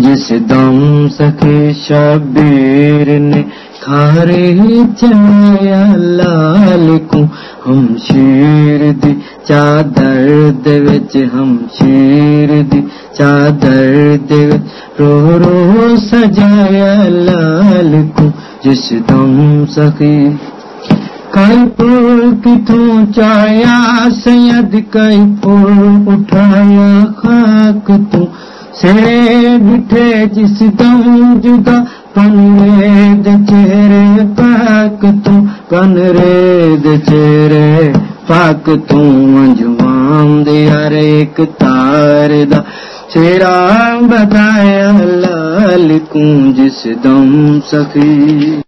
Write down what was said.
जिस दम सखे शबीर ने खारे चलाया लाल को हम शेर दी। चादर दे विच हम शेर दी। चादर दे विच रो रो सजाया लाल को जिस दम सखी। कई पुल किथों चाया, सैयद कई पुल उठाया खाक तू। कनरेद चेहरे पाक तू कनरेद चेहरे पाक तू तार दा चेहरा बताया लाल कू जिस दम सखी